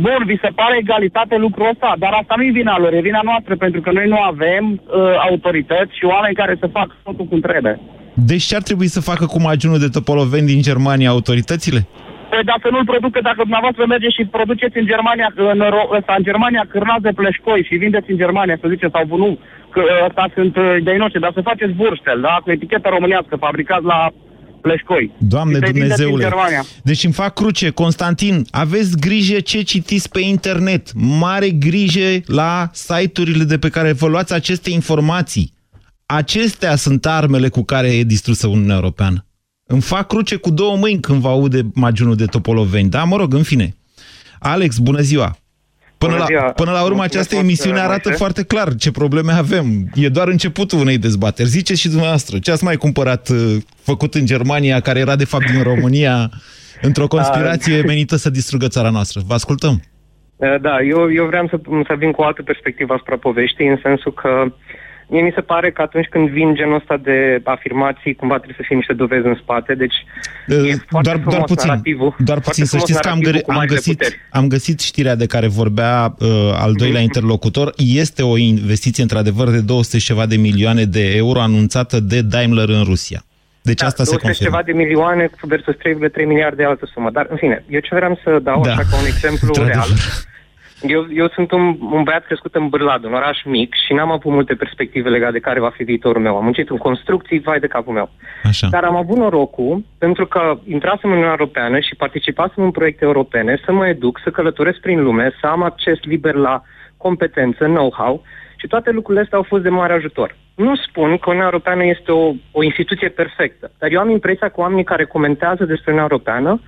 [SPEAKER 6] Bun, vi se pare egalitate lucrul ăsta, dar asta nu e vina lor, e vina noastră, pentru că noi nu avem uh, autorități și oameni care să facă totul cum trebuie.
[SPEAKER 2] Deci ce ar trebui să facă cu majunul de topoloveni din Germania autoritățile?
[SPEAKER 6] Păi dacă nu-l producă, dacă dumneavoastră mergeți și produceți în Germania, în, ăsta, în Germania cârnați de pleșcoi și vindeți în Germania, să ziceți, sau nu, că ăsta sunt uh, de noștri, dar să faceți burștel, da, cu etichetă românească, fabricat la
[SPEAKER 7] Pleșcoi.
[SPEAKER 2] Doamne
[SPEAKER 7] Este
[SPEAKER 2] Dumnezeule!
[SPEAKER 7] din Germania.
[SPEAKER 2] Deci îmi fac cruce. Constantin, aveți grijă ce citiți pe internet. Mare grijă la site-urile de pe care vă luați aceste informații. Acestea sunt armele cu care e distrusă Uniunea Europeană. Îmi fac cruce cu două mâini când vă aude magiunul de Topoloveni. Da, mă rog, în fine. Alex, bună ziua! Până,
[SPEAKER 7] Bună ziua.
[SPEAKER 2] la, până la urmă,
[SPEAKER 7] Mulțumesc
[SPEAKER 2] această
[SPEAKER 7] mult,
[SPEAKER 2] emisiune arată
[SPEAKER 7] Moise.
[SPEAKER 2] foarte clar ce probleme avem. E doar începutul unei dezbateri. Ziceți și dumneavoastră, ce ați mai cumpărat, uh, făcut în Germania, care era de fapt din România, într-o conspirație menită să distrugă țara noastră? Vă ascultăm.
[SPEAKER 7] Uh, Da, eu, eu vreau să, să vin cu o altă perspectivă asupra poveștii, în sensul că mie mi se pare că atunci când vin genul ăsta de afirmații, cumva trebuie să fie niște dovezi în spate, deci e
[SPEAKER 2] Uh,
[SPEAKER 7] foarte
[SPEAKER 2] doar,
[SPEAKER 7] frumos
[SPEAKER 2] doar puțin,
[SPEAKER 7] narativul.
[SPEAKER 2] doar
[SPEAKER 7] foarte
[SPEAKER 2] puțin să
[SPEAKER 7] frumos
[SPEAKER 2] știți că am,
[SPEAKER 7] narativul
[SPEAKER 2] gări,
[SPEAKER 7] cu
[SPEAKER 2] am,
[SPEAKER 7] marile
[SPEAKER 2] găsit,
[SPEAKER 7] puteri.
[SPEAKER 2] am găsit știrea de care vorbea uh, al doilea interlocutor. Este o investiție într-adevăr de 200 și ceva de milioane de euro anunțată de Daimler în Rusia. Deci asta se
[SPEAKER 7] 200
[SPEAKER 2] confirmă.
[SPEAKER 7] ceva de milioane versus 3,3 miliarde de altă sumă. Dar, în fine, eu ce vreau să dau
[SPEAKER 2] Da.
[SPEAKER 7] așa ca un exemplu
[SPEAKER 2] Într-adevăr.
[SPEAKER 7] real. Eu, eu sunt un, un băiat crescut în Bârlad, un oraș mic și n-am avut multe perspective legate de care va fi viitorul meu. Am muncit în construcții, vai de capul meu.
[SPEAKER 2] Așa.
[SPEAKER 7] Dar am avut norocul, pentru că intrasem în Uniunea Europeană și participasem în proiecte europene, să mă educ, să călătoresc prin lume, să am acces liber la competență, know-how și toate lucrurile astea au fost de mare ajutor. Nu spun că Uniunea Europeană este o, o instituție perfectă, dar eu am impresia că oamenii care comentează despre Uniunea Europeană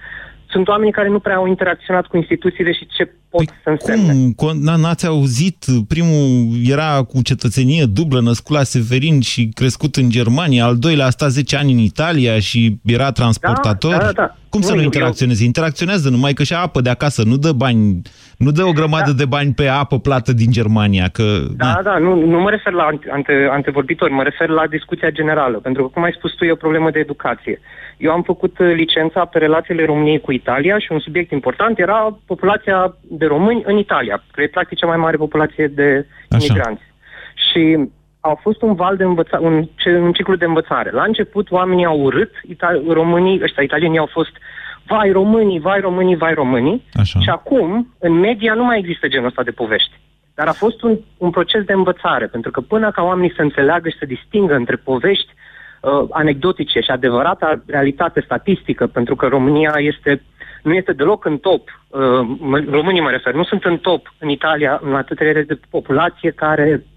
[SPEAKER 7] sunt oamenii care nu prea au interacționat cu instituțiile și ce pot să însemne.
[SPEAKER 2] Păi Cum? Con- na- N-ați auzit? Primul era cu cetățenie dublă, născut la Severin și crescut în Germania, al doilea a stat 10 ani în Italia și era transportator.
[SPEAKER 7] Da, da, da.
[SPEAKER 2] Cum să
[SPEAKER 7] Nu,
[SPEAKER 2] nu
[SPEAKER 7] eu-
[SPEAKER 2] interacționeze? Interacționează numai că și apă de acasă, nu dă bani, nu dă o grămadă
[SPEAKER 7] Da.
[SPEAKER 2] de bani pe apă plată din Germania. Că,
[SPEAKER 7] Da,
[SPEAKER 2] na.
[SPEAKER 7] da, nu, nu mă refer la ante, ante, antevorbitori, mă refer la discuția generală, pentru că, cum ai spus tu, e o problemă de educație. Eu am făcut uh, licența pe relațiile României cu Italia și un subiect important era populația de români în Italia, că e practic cea mai mare populație de
[SPEAKER 2] Așa.
[SPEAKER 7] imigranți. Și a fost un val de învățare, un, ce- un ciclu de învățare. La început oamenii au urât, ita- românii, ăștia italienii au fost vai românii, vai românii, vai românii.
[SPEAKER 2] Așa.
[SPEAKER 7] Și acum, în media, nu mai există genul ăsta de povești. Dar a fost un, un proces de învățare, pentru că până ca oamenii să înțeleagă și să distingă între povești uh, anecdotice și adevărata realitate statistică, pentru că România este, nu este deloc în top, uh, mă- românii mă refer, nu sunt în top în Italia în atâtea de populație care, uh,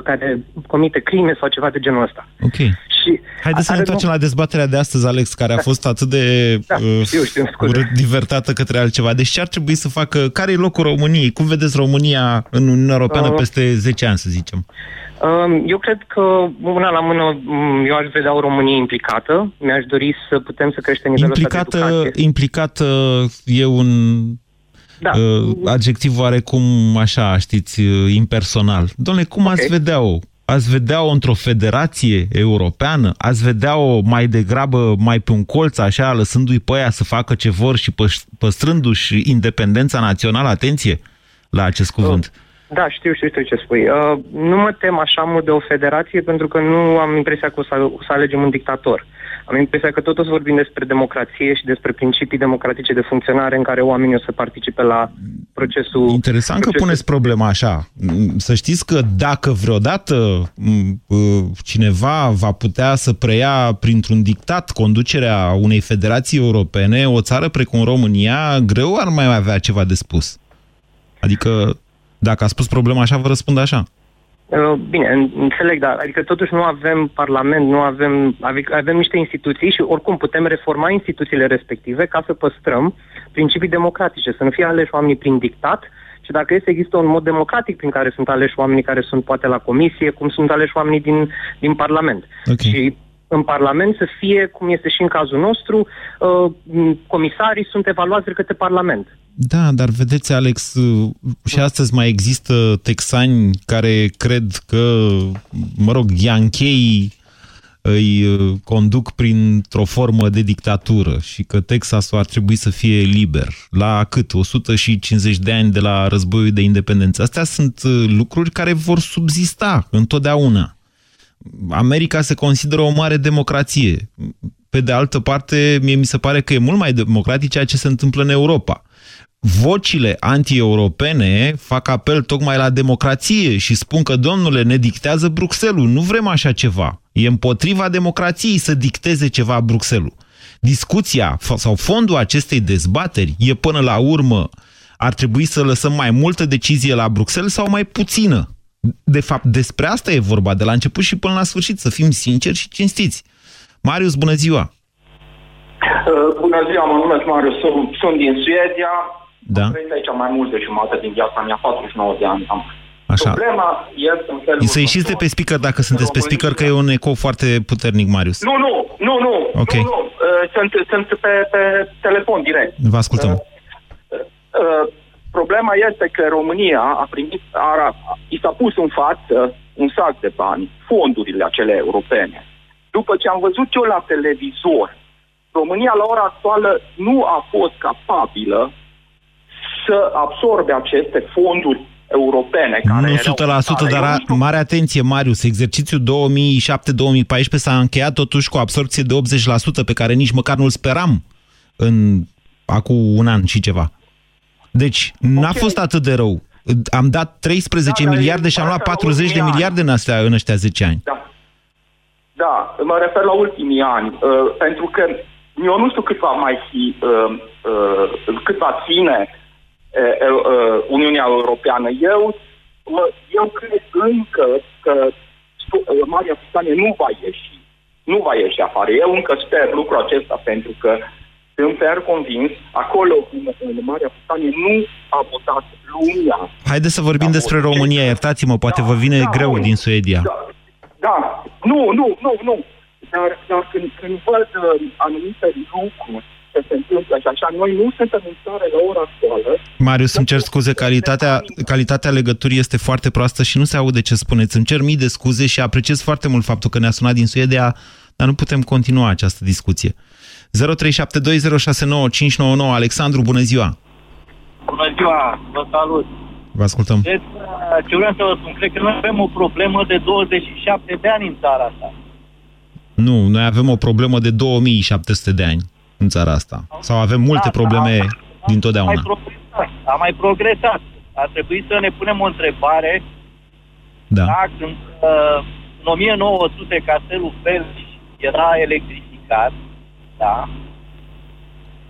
[SPEAKER 7] care comite crime sau ceva de genul ăsta.
[SPEAKER 2] Ok.
[SPEAKER 7] Și
[SPEAKER 2] Haideți să ne
[SPEAKER 7] are-
[SPEAKER 2] întoarcem la dezbaterea de astăzi, Alex, care a fost atât de
[SPEAKER 7] Da,
[SPEAKER 2] uh,
[SPEAKER 7] știu, știu, scuze.
[SPEAKER 2] urât divertată către altceva. Deci ce ar trebui să facă? Care e locul României? Cum vedeți România în Uniunea Europeană
[SPEAKER 7] Uh,
[SPEAKER 2] peste 10 ani, să zicem?
[SPEAKER 7] Um, Eu cred că, una la mână, m, eu aș vedea o Românie implicată. Mi-aș dori să putem să creștem nivelul ăsta de
[SPEAKER 2] Implicată,
[SPEAKER 7] educație.
[SPEAKER 2] implicată e un
[SPEAKER 7] Da.
[SPEAKER 2] uh, adjectiv oarecum așa, știți, uh, impersonal. Domnule, cum ați
[SPEAKER 7] Ok.
[SPEAKER 2] vedea-o? Ați vedea-o într-o federație europeană? Ați vedea-o mai degrabă mai pe un colț, așa, lăsându-i pe aia să facă ce vor și păș- păstrându-și independența națională? Atenție la acest cuvânt.
[SPEAKER 7] Da, știu, știu, știu ce spui. Uh, nu mă tem așa mult de o federație pentru că nu am impresia că o să, o să alegem un dictator. Am impresia că tot o să vorbim despre democrație și despre principii democratice de funcționare în care oamenii o să participe la procesul...
[SPEAKER 2] Interesant că
[SPEAKER 7] procesul-
[SPEAKER 2] puneți problema așa. Mm, Să știți că dacă vreodată mm, uh, cineva va putea să preia printr-un dictat conducerea unei federații europene, o țară precum România, greu ar mai avea ceva de spus. Adică, dacă a spus problema așa, vă răspund așa.
[SPEAKER 7] Uh, Bine, în- înțeleg, dar adică totuși nu avem parlament, nu avem, avem, avem niște instituții și oricum putem reforma instituțiile respective ca să păstrăm principii democratice, să nu fie aleși oamenii prin dictat, și dacă este există un mod democratic prin care sunt aleși oamenii care sunt poate la comisie, cum sunt aleși oamenii din, din Parlament.
[SPEAKER 2] Ok.
[SPEAKER 7] Și în Parlament să fie, cum este și în cazul nostru, uh, m, comisarii sunt evaluați de către Parlament.
[SPEAKER 2] Da, dar vedeți, Alex, uh, și astăzi mai există texani care cred că, mă rog, Ianchei îi uh, conduc printr-o formă de dictatură și că Texasul ar trebui să fie liber. La cât? 150 de ani de la războiul de independență. Astea sunt uh, lucruri care vor subzista întotdeauna. America se consideră o mare democrație. Pe de altă parte, mie mi se pare că e mult mai democratic ceea ce se întâmplă în Europa. Vocile anti-europene fac apel tocmai la democrație și spun că, domnule, ne dictează Bruxelles. Nu vrem așa ceva. E împotriva democrației să dicteze ceva Bruxelles. discuția sau fondul acestei dezbateri e până la urmă ar trebui să lăsăm mai multă decizie la Bruxelles sau mai puțină. De fapt, despre asta e vorba, de la început și până la sfârșit, să fim sinceri și cinstiți. Marius, bună ziua!
[SPEAKER 8] Uh, bună ziua, mă numesc Marius, sunt, sunt din Suedia.
[SPEAKER 2] Da.
[SPEAKER 8] Am trăit aici mai mult de jumătate din viața mea, 49 de ani am.
[SPEAKER 2] Așa.
[SPEAKER 8] Problema este în felul
[SPEAKER 2] Să ieșiți de pe speaker dacă sunteți pe speaker, că e un eco foarte puternic, Marius.
[SPEAKER 8] Nu, nu, nu, nu,
[SPEAKER 2] Ok.
[SPEAKER 8] nu, nu. Uh, sunt, sunt pe, pe telefon direct.
[SPEAKER 2] Vă ascultăm.
[SPEAKER 8] Uh, uh, problema este că România a primit, a, i s-a pus în față un sac de bani, fondurile acele europene. După ce am văzut eu la televizor, România la ora actuală nu a fost capabilă să absorbe aceste fonduri europene. Care
[SPEAKER 2] Nu 100%,
[SPEAKER 8] erau-
[SPEAKER 2] dar
[SPEAKER 8] Eu
[SPEAKER 2] a-
[SPEAKER 8] nu știu-
[SPEAKER 2] mare atenție, Marius. Exercițiul 2007-2014 s-a încheiat totuși cu o absorpție de 80% pe care nici măcar nu-l speram în acum un an și ceva. Deci, n-a
[SPEAKER 8] Ok.
[SPEAKER 2] fost atât de rău. Am dat 13
[SPEAKER 8] Da, dar
[SPEAKER 2] miliarde
[SPEAKER 8] e
[SPEAKER 2] și am luat
[SPEAKER 8] parcă
[SPEAKER 2] 40 de
[SPEAKER 8] ultimii ani.
[SPEAKER 2] miliarde în, astea, în ăștia 10 ani.
[SPEAKER 8] Da. Da, mă refer la ultimii ani, uh, pentru că eu nu știu cât va mai fi, uh, uh, cât va ține uh, uh, Uniunea Europeană. Eu, uh, eu cred încă că stu- uh, Marea Britanie nu va ieși. Nu va ieși afară. Eu încă sper lucrul acesta pentru că sunt fer convins, acolo în, în Marea Britanie nu a votat lumea
[SPEAKER 2] Haideți să vorbim
[SPEAKER 8] Da,
[SPEAKER 2] despre
[SPEAKER 8] bun.
[SPEAKER 2] România. Iertați-mă, poate
[SPEAKER 8] Da,
[SPEAKER 2] vă vine
[SPEAKER 8] da,
[SPEAKER 2] greu
[SPEAKER 8] bun.
[SPEAKER 2] din Suedia.
[SPEAKER 8] Da, da. Nu, nu, nu, nu. Dar, dar când, când văd uh, anumite lucruri ce se întâmplă și așa, noi nu suntem în stare la ora actuală.
[SPEAKER 2] Marius, îmi cer scuze, calitatea, calitatea legăturii este foarte proastă și nu se aude ce spuneți. Îmi cer mii de scuze și apreciez foarte mult faptul că ne-a sunat din Suedia, dar nu putem continua această discuție. 0372069599 Alexandru, bună ziua!
[SPEAKER 4] Bună ziua, vă salut.
[SPEAKER 2] Vă ascultăm.
[SPEAKER 4] Deci, ce vreau să vă spun, cred că noi avem o problemă de 27 de ani în țara asta.
[SPEAKER 2] Nu, noi avem o problemă de 2700 de ani în țara asta. Sau avem multe
[SPEAKER 4] Da,
[SPEAKER 2] probleme
[SPEAKER 4] am-
[SPEAKER 2] din
[SPEAKER 4] Am
[SPEAKER 2] totdeauna.
[SPEAKER 4] mai progresat. Am mai progresat. Ar trebui să ne punem o întrebare
[SPEAKER 2] Da.
[SPEAKER 4] da, când uh, în 1900 castelul Felci era electrificat, da,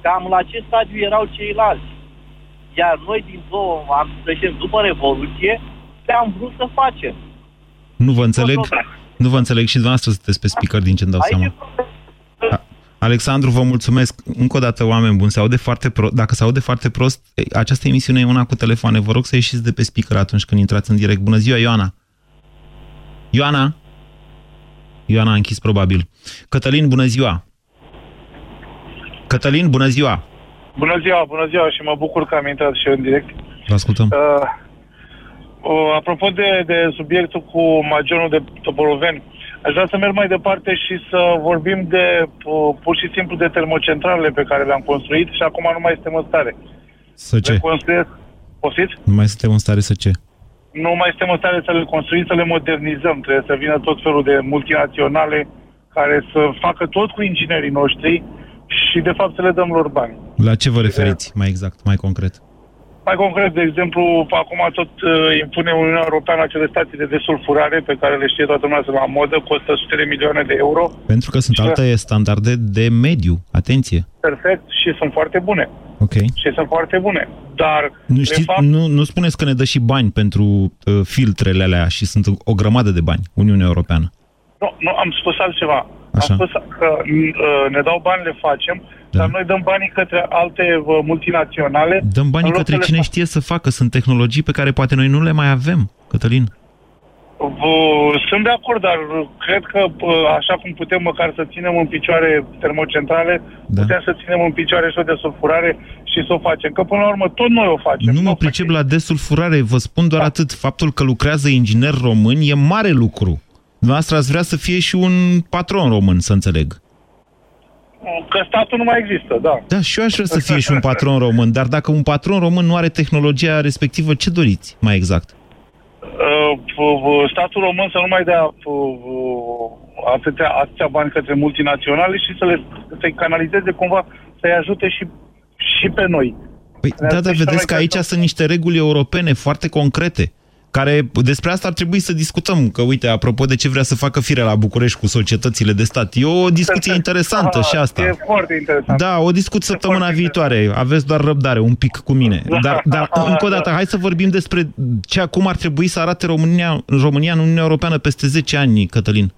[SPEAKER 4] cam la ce stadiu erau ceilalți. Iar noi din două, am să zicem, după Revoluție, ce am vrut să facem.
[SPEAKER 2] Nu vă înțeleg. Nu vă înțeleg și dumneavoastră sunteți pe speaker din ce-mi dau
[SPEAKER 4] Aici
[SPEAKER 2] seama.
[SPEAKER 4] e problema.
[SPEAKER 2] Alexandru, vă mulțumesc. Încă o dată, oameni buni, se aude foarte prost. Dacă se aude foarte prost, ei, această emisiune e una cu telefoane. Vă rog să ieșiți de pe speaker atunci când intrați în direct. Bună ziua, Ioana! Ioana? Ioana a închis probabil. Cătălin, bună ziua! Cătălin, bună ziua!
[SPEAKER 9] Bună ziua, bună ziua și mă bucur că am intrat și eu în direct.
[SPEAKER 2] Vă ascultăm.
[SPEAKER 9] Uh, uh, apropo de, de subiectul cu magionul de Topoloveni, aș vrea să merg mai departe și să vorbim de uh, pur și simplu de termocentralele pe care le-am construit și acum nu mai suntem în stare.
[SPEAKER 2] Să ce?
[SPEAKER 9] Le construiesc, poftiți?
[SPEAKER 2] Nu mai suntem în stare să ce?
[SPEAKER 9] Nu mai suntem în stare să le construim, să le modernizăm. Trebuie să vină tot felul de multinaționale care să facă tot cu inginerii noștri și de fapt să le dăm lor bani.
[SPEAKER 2] La ce vă referiți mai exact, mai concret?
[SPEAKER 9] Mai concret, de exemplu, acum tot uh, impune Uniunea Europeană acele stații de desulfurare pe care le știe toată lumea sunt la modă, costă sute de milioane de euro.
[SPEAKER 2] Pentru că sunt
[SPEAKER 9] Ce?
[SPEAKER 2] alte standarde de mediu. Atenție!
[SPEAKER 9] Perfect și sunt foarte bune.
[SPEAKER 2] Ok.
[SPEAKER 9] Și sunt foarte bune. Dar,
[SPEAKER 2] Nu,
[SPEAKER 9] de
[SPEAKER 2] știți,
[SPEAKER 9] fapt,
[SPEAKER 2] nu, nu spuneți că ne dă și bani pentru uh, filtrele alea și sunt o grămadă de bani, Uniunea Europeană.
[SPEAKER 9] nu, nu, am spus altceva.
[SPEAKER 2] Așa.
[SPEAKER 9] Am spus că uh, ne dau bani, le facem,
[SPEAKER 2] Da.
[SPEAKER 9] dar noi dăm banii către alte uh, multinaționale.
[SPEAKER 2] Dăm banii
[SPEAKER 9] în loc
[SPEAKER 2] către
[SPEAKER 9] să le
[SPEAKER 2] cine
[SPEAKER 9] fac-
[SPEAKER 2] știe să facă. Sunt tehnologii pe care poate noi nu le mai avem, Cătălin.
[SPEAKER 9] V- Sunt de acord, dar cred că uh, așa cum putem măcar să ținem în picioare termocentrale,
[SPEAKER 2] Da.
[SPEAKER 9] putem să ținem în picioare și o desulfurare și să o facem. Că până la urmă tot noi o facem.
[SPEAKER 2] Nu mă
[SPEAKER 9] o
[SPEAKER 2] pricep
[SPEAKER 9] facem.
[SPEAKER 2] la desulfurare, vă spun doar
[SPEAKER 9] Da.
[SPEAKER 2] atât. Faptul că lucrează ingineri români e mare lucru. Dumneavoastră ați vrea să fie și un patron român, să înțeleg.
[SPEAKER 9] Că statul nu mai există, da.
[SPEAKER 2] Da, și eu aș vrea să fie și un patron român, dar dacă un patron român nu are tehnologia respectivă, ce doriți mai exact?
[SPEAKER 9] Uh, v- v- statul român să nu mai dea uh, uh, atâtea, atâția bani către multinaționale și să le să-i canalizeze cumva, să-i ajute și, și pe noi.
[SPEAKER 2] Păi,
[SPEAKER 9] Ne
[SPEAKER 2] da,
[SPEAKER 9] ajută
[SPEAKER 2] dar
[SPEAKER 9] și pe
[SPEAKER 2] vedeți
[SPEAKER 9] noi
[SPEAKER 2] că
[SPEAKER 9] ca
[SPEAKER 2] aici
[SPEAKER 9] să-
[SPEAKER 2] sunt niște reguli europene foarte concrete. Care despre asta ar trebui să discutăm, că uite, apropo de ce vrea să facă fire la București cu societățile de stat, e o discuție interesantă
[SPEAKER 9] Aha,
[SPEAKER 2] și asta.
[SPEAKER 9] E foarte interesant.
[SPEAKER 2] Da, o discut săptămâna viitoare. Aveți doar răbdare, un pic cu mine.
[SPEAKER 9] Da.
[SPEAKER 2] Dar, dar încă o dată, hai să vorbim despre ce, cum ar trebui să arate România, România în Uniunea Europeană peste 10 ani, Cătălin.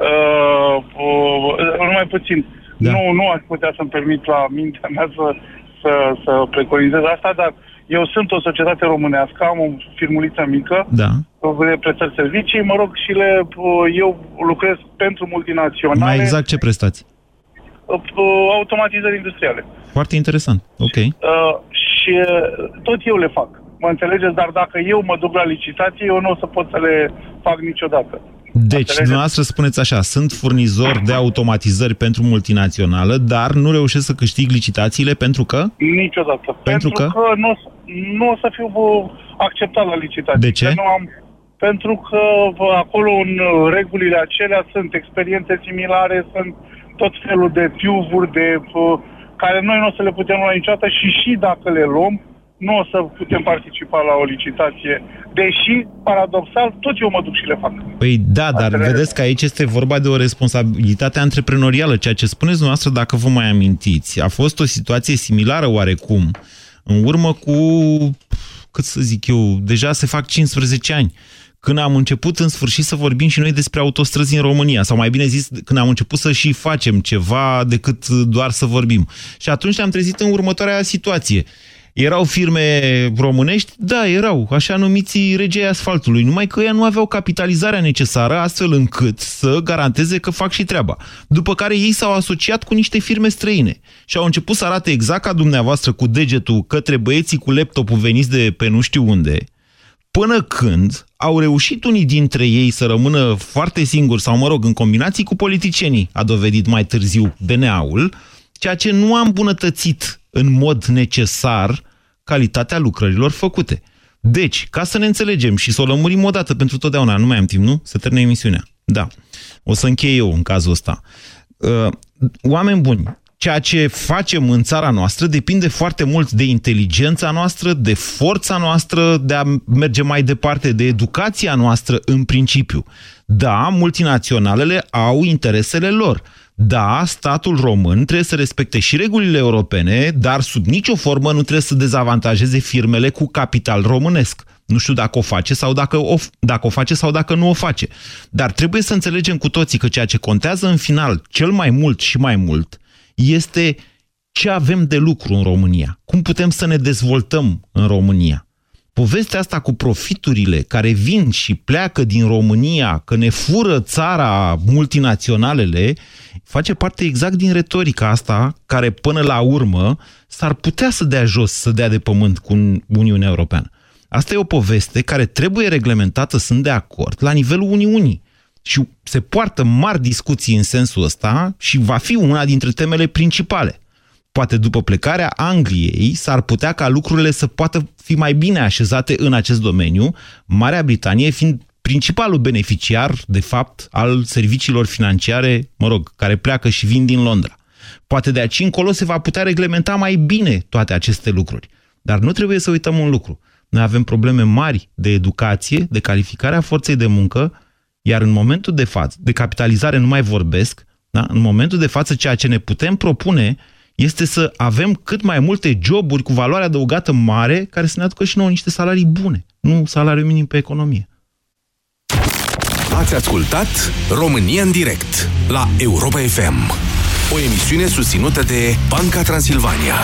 [SPEAKER 9] Uh, uh, numai puțin.
[SPEAKER 2] Da.
[SPEAKER 9] Nu, nu aș putea să-mi permit la mintea mea să, să, să preconizez asta, dar eu sunt o societate românească, am o firmuliță mică,
[SPEAKER 2] Da.
[SPEAKER 9] de prestări servicii, mă rog, și le, uh, eu lucrez pentru multinaționale,
[SPEAKER 2] Mai exact ce prestați?
[SPEAKER 9] uh, automatizări industriale.
[SPEAKER 2] Foarte interesant. Ok.
[SPEAKER 9] Uh, și uh, tot eu le fac. Mă înțelegeți? Dar dacă eu mă duc la licitație, eu nu o să pot să le fac niciodată.
[SPEAKER 2] Deci,
[SPEAKER 9] Înțelegeți?
[SPEAKER 2] dumneavoastră spuneți așa, sunt furnizor de automatizări pentru multinațională, dar nu reușesc să câștig licitațiile pentru că?
[SPEAKER 9] Niciodată.
[SPEAKER 2] Pentru că?
[SPEAKER 9] că nu, o să- nu o să fiu bă, acceptat la licitație.
[SPEAKER 2] De ce?
[SPEAKER 9] Că Nu am, pentru că bă, acolo în uh, regulile acelea sunt experiențe similare, sunt tot felul de tiuvuri de, bă, care noi nu o să le putem lua niciodată și și dacă le luăm, nu o să putem participa la o licitație. Deși, paradoxal, tot eu mă duc și le fac.
[SPEAKER 2] Păi da, dar
[SPEAKER 9] Înțeleg.
[SPEAKER 2] vedeți că aici este vorba de o responsabilitate antreprenorială. Ceea ce spuneți dumneavoastră, dacă vă mai amintiți, a fost o situație similară oarecum, în urmă cu, cât să zic eu, deja se fac 15 ani, când am început în sfârșit să vorbim și noi despre autostrăzi în România, sau mai bine zis, când am început să și facem ceva decât doar să vorbim. Și atunci ne-am trezit în următoarea situație. Erau firme românești? Da, erau, așa numiții regei asfaltului, numai că ea nu aveau capitalizarea necesară astfel încât să garanteze că fac și treaba. După care ei s-au asociat cu niște firme străine și au început să arate exact ca dumneavoastră cu degetul către băieții cu laptopul veniți de pe nu știu unde, până când au reușit unii dintre ei să rămână foarte singuri sau, mă rog, în combinații cu politicienii, a dovedit mai târziu DNA-ul, ceea ce nu a îmbunătățit în mod necesar calitatea lucrărilor făcute. Deci, ca să ne înțelegem și să o lămurim o dată pentru totdeauna, nu mai am timp, nu? Să termine emisiunea. Da. O să închei eu în cazul ăsta. Uh, oameni buni, ceea ce facem în țara noastră depinde foarte mult de inteligența noastră, de forța noastră, de a merge mai departe, de educația noastră în principiu. Da, multinaționalele au interesele lor. Da, statul român trebuie să respecte și regulile europene, dar sub nicio formă nu trebuie să dezavantajeze firmele cu capital românesc. Nu știu dacă o face sau dacă o, dacă o face sau dacă nu o face. Dar trebuie să înțelegem cu toții că ceea ce contează în final cel mai mult și mai mult este ce avem de lucru în România. Cum putem să ne dezvoltăm în România. Povestea asta cu profiturile care vin și pleacă din România, că ne fură țara multinaționalele, face parte exact din retorica asta, care până la urmă s-ar putea să dea jos, să dea de pământ cu Uniunea Europeană. Asta e o poveste care trebuie reglementată, sunt de acord, la nivelul Uniunii. Și se poartă mari discuții în sensul ăsta și va fi una dintre temele principale. Poate după plecarea Angliei s-ar putea ca lucrurile să poată fi mai bine așezate în acest domeniu, Marea Britanie fiind principalul beneficiar, de fapt, al serviciilor financiare, mă rog, care pleacă și vin din Londra. Poate de aici încolo se va putea reglementa mai bine toate aceste lucruri. Dar nu trebuie să uităm un lucru. Noi avem probleme mari de educație, de calificare a forței de muncă, iar în momentul de față, de capitalizare nu mai vorbesc, da? în momentul de față ceea ce ne putem propune este să avem cât mai multe joburi cu valoare adăugată mare care să ne aducă și nouă niște salarii bune, nu salariu minim pe economie.
[SPEAKER 1] Ați ascultat România în direct la Europa FM, o emisiune susținută de Banca Transilvania.